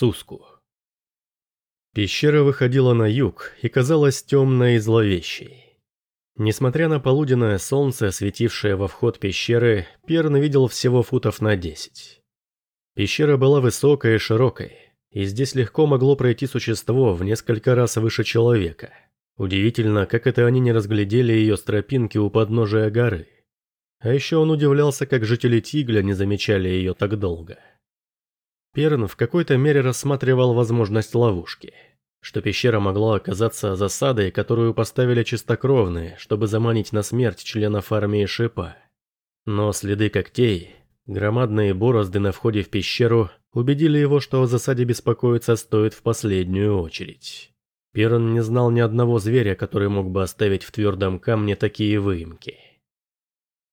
Суску. Пещера выходила на юг и казалась темной и зловещей. Несмотря на полуденное солнце, светившее во вход пещеры, Перн видел всего футов на десять. Пещера была высокой и широкой, и здесь легко могло пройти существо в несколько раз выше человека. Удивительно, как это они не разглядели ее с тропинки у подножия горы. А еще он удивлялся, как жители Тигля не замечали ее так долго. Перн в какой-то мере рассматривал возможность ловушки, что пещера могла оказаться засадой, которую поставили чистокровные, чтобы заманить на смерть членов армии Шипа. Но следы когтей, громадные борозды на входе в пещеру убедили его, что о засаде беспокоиться стоит в последнюю очередь. Перн не знал ни одного зверя, который мог бы оставить в твердом камне такие выемки.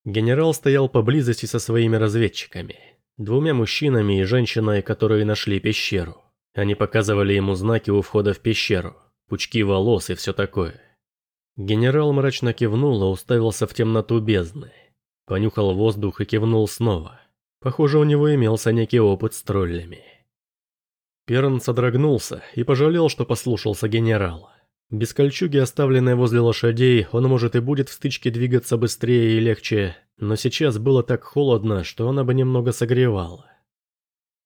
Генерал стоял поблизости со своими разведчиками, двумя мужчинами и женщиной, которые нашли пещеру. Они показывали ему знаки у входа в пещеру, пучки волос и все такое. Генерал мрачно кивнул и уставился в темноту бездны. Понюхал воздух и кивнул снова. Похоже, у него имелся некий опыт с троллями. Перн содрогнулся и пожалел, что послушался генерала. Без кольчуги, оставленной возле лошадей, он может и будет в стычке двигаться быстрее и легче, но сейчас было так холодно, что она бы немного согревала.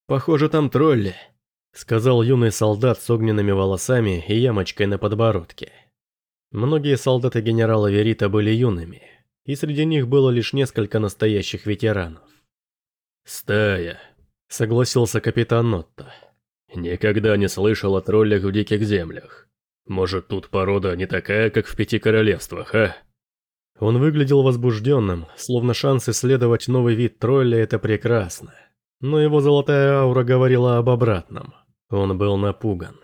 «Похоже, там тролли», — сказал юный солдат с огненными волосами и ямочкой на подбородке. Многие солдаты генерала Верита были юными, и среди них было лишь несколько настоящих ветеранов. «Стая», — согласился капитан Нотта. «Никогда не слышал о троллях в диких землях. Может, тут порода не такая, как в Пяти Королевствах, а?» Он выглядел возбужденным, словно шанс исследовать новый вид тролля – это прекрасно. Но его золотая аура говорила об обратном. Он был напуган.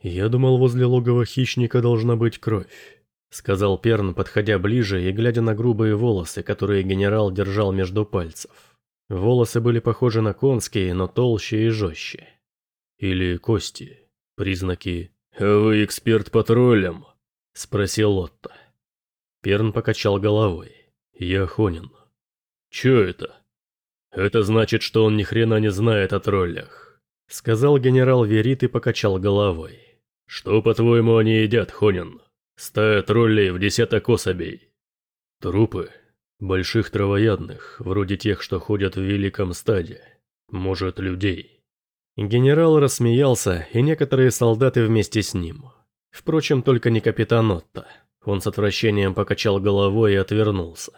«Я думал, возле логова хищника должна быть кровь», – сказал Перн, подходя ближе и глядя на грубые волосы, которые генерал держал между пальцев. Волосы были похожи на конские, но толще и жестче. Или кости. Признаки «Вы эксперт по троллям?» – спросил Отто. Перн покачал головой. «Я Хонин». «Чё это?» «Это значит, что он ни хрена не знает о троллях», – сказал генерал Верит и покачал головой. «Что, по-твоему, они едят, Хонин? Стая троллей в десяток особей». «Трупы. Больших травоядных, вроде тех, что ходят в великом стаде. Может, людей». Генерал рассмеялся, и некоторые солдаты вместе с ним. Впрочем, только не капитан Отто. Он с отвращением покачал головой и отвернулся.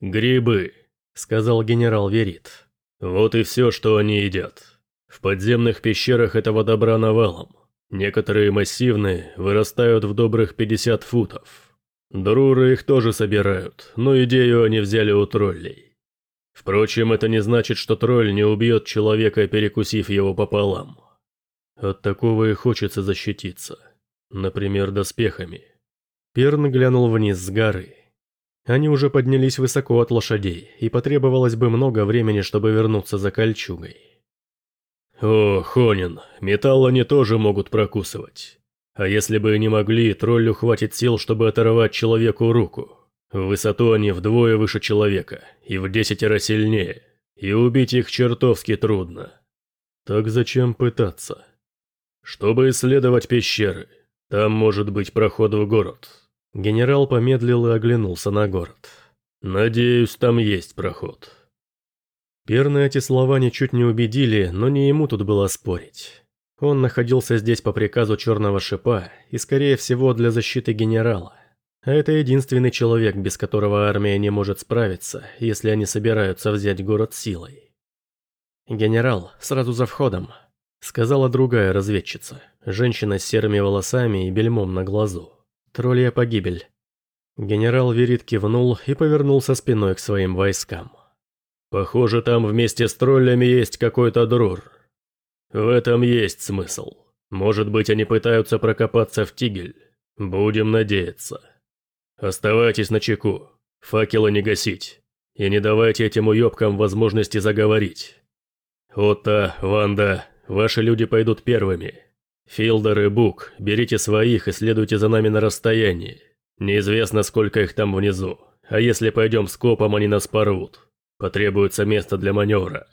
«Грибы», — сказал генерал Верит. «Вот и все, что они едят. В подземных пещерах этого добра навалом. Некоторые массивные, вырастают в добрых 50 футов. Друры их тоже собирают, но идею они взяли у троллей. Впрочем, это не значит, что тролль не убьет человека, перекусив его пополам. От такого и хочется защититься. Например, доспехами. Перн глянул вниз с горы. Они уже поднялись высоко от лошадей, и потребовалось бы много времени, чтобы вернуться за кольчугой. «О, Хонин, металл они тоже могут прокусывать. А если бы и не могли, троллю хватит сил, чтобы оторвать человеку руку. В высоту они вдвое выше человека, и в десятеро сильнее, и убить их чертовски трудно. Так зачем пытаться? Чтобы исследовать пещеры, там может быть проход в город. Генерал помедлил и оглянулся на город. Надеюсь, там есть проход. Перны эти слова ничуть не убедили, но не ему тут было спорить. Он находился здесь по приказу Черного Шипа и, скорее всего, для защиты генерала. А это единственный человек, без которого армия не может справиться, если они собираются взять город силой. «Генерал, сразу за входом», — сказала другая разведчица, женщина с серыми волосами и бельмом на глазу. «Троллья погибель». Генерал Верит кивнул и повернулся спиной к своим войскам. «Похоже, там вместе с троллями есть какой-то друр. В этом есть смысл. Может быть, они пытаются прокопаться в Тигель. Будем надеяться». Оставайтесь на чеку, факелы не гасить, и не давайте этим уёбкам возможности заговорить. Отто, Ванда, ваши люди пойдут первыми. Филдер и Бук, берите своих и следуйте за нами на расстоянии. Неизвестно, сколько их там внизу, а если пойдем скопом, они нас порвут. Потребуется место для маневра.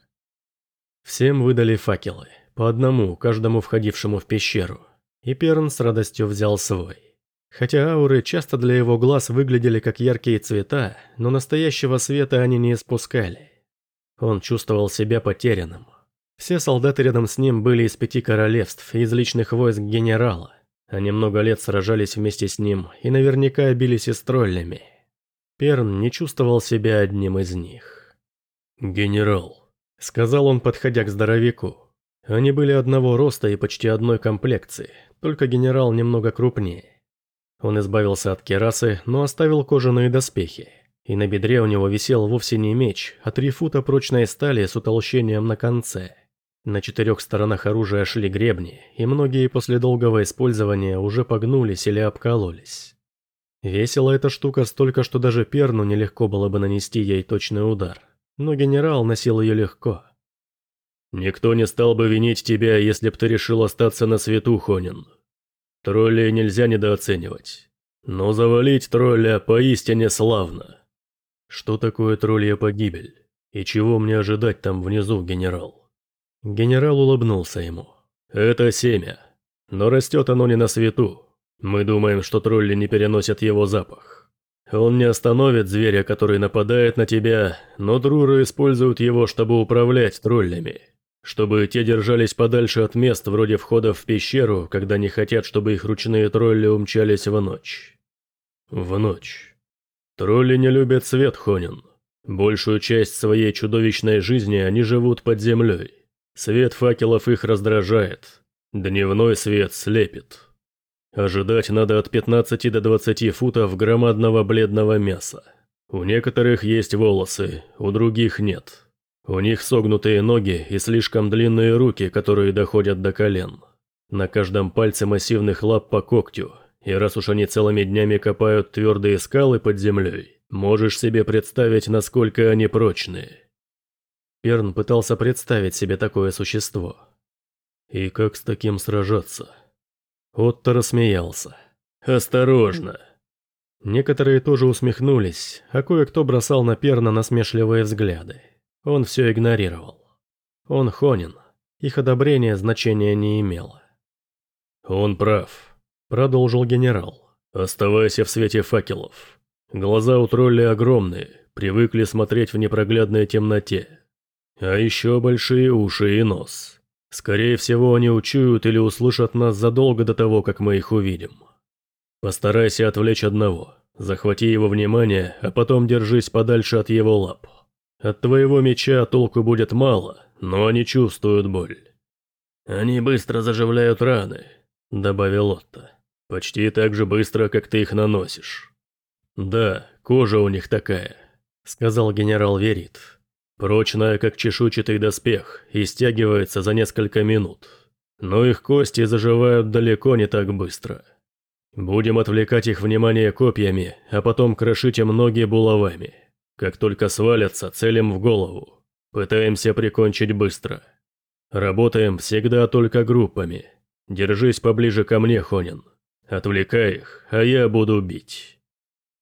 Всем выдали факелы, по одному каждому входившему в пещеру, и Перн с радостью взял свой. Хотя ауры часто для его глаз выглядели как яркие цвета, но настоящего света они не испускали. Он чувствовал себя потерянным. Все солдаты рядом с ним были из пяти королевств и из личных войск генерала. Они много лет сражались вместе с ним и наверняка бились и с троллями. Перн не чувствовал себя одним из них. «Генерал», — сказал он, подходя к здоровяку. Они были одного роста и почти одной комплекции, только генерал немного крупнее. Он избавился от керасы, но оставил кожаные доспехи, и на бедре у него висел вовсе не меч, а три фута прочной стали с утолщением на конце. На четырех сторонах оружия шли гребни, и многие после долгого использования уже погнулись или обкололись. Весила эта штука столько, что даже Перну нелегко было бы нанести ей точный удар, но генерал носил ее легко. «Никто не стал бы винить тебя, если б ты решил остаться на свету, Хонин. Троллей нельзя недооценивать. Но завалить тролля поистине славно. Что такое троллья погибель? И чего мне ожидать там внизу, генерал? Генерал улыбнулся ему. Это семя. Но растет оно не на свету. Мы думаем, что тролли не переносят его запах. Он не остановит зверя, который нападает на тебя, но друры используют его, чтобы управлять троллями чтобы те держались подальше от мест вроде входа в пещеру, когда не хотят, чтобы их ручные тролли умчались в ночь. В ночь. Тролли не любят свет, Хонин. Большую часть своей чудовищной жизни они живут под землей. Свет факелов их раздражает. Дневной свет слепит. Ожидать надо от 15 до 20 футов громадного бледного мяса. У некоторых есть волосы, у других нет. У них согнутые ноги и слишком длинные руки, которые доходят до колен. На каждом пальце массивных лап по когтю, и раз уж они целыми днями копают твердые скалы под землей, можешь себе представить, насколько они прочные. Перн пытался представить себе такое существо. И как с таким сражаться? Отто рассмеялся. «Осторожно!» Некоторые тоже усмехнулись, а кое-кто бросал на Перна насмешливые взгляды. Он все игнорировал. Он Хонин. Их одобрение значения не имело. «Он прав», — продолжил генерал. «Оставайся в свете факелов. Глаза у тролля огромные, привыкли смотреть в непроглядной темноте. А еще большие уши и нос. Скорее всего, они учуют или услышат нас задолго до того, как мы их увидим. Постарайся отвлечь одного, захвати его внимание, а потом держись подальше от его лап. От твоего меча толку будет мало, но они чувствуют боль. Они быстро заживляют раны, добавил Отто. Почти так же быстро, как ты их наносишь. Да, кожа у них такая, сказал генерал Верит. Прочная, как чешуйчатый доспех, и стягивается за несколько минут. Но их кости заживают далеко не так быстро. Будем отвлекать их внимание копьями, а потом крошить им ноги булавами. Как только свалятся, целим в голову. Пытаемся прикончить быстро. Работаем всегда только группами. Держись поближе ко мне, Хонин. Отвлекай их, а я буду бить».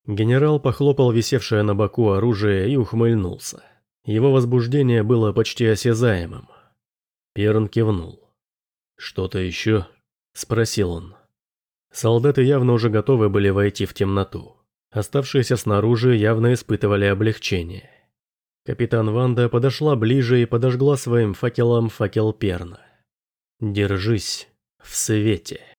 Генерал похлопал висевшее на боку оружие и ухмыльнулся. Его возбуждение было почти осязаемым. Перн кивнул. «Что-то еще?» – спросил он. Солдаты явно уже готовы были войти в темноту. Оставшиеся снаружи явно испытывали облегчение. Капитан Ванда подошла ближе и подожгла своим факелом факел Перна. «Держись в свете».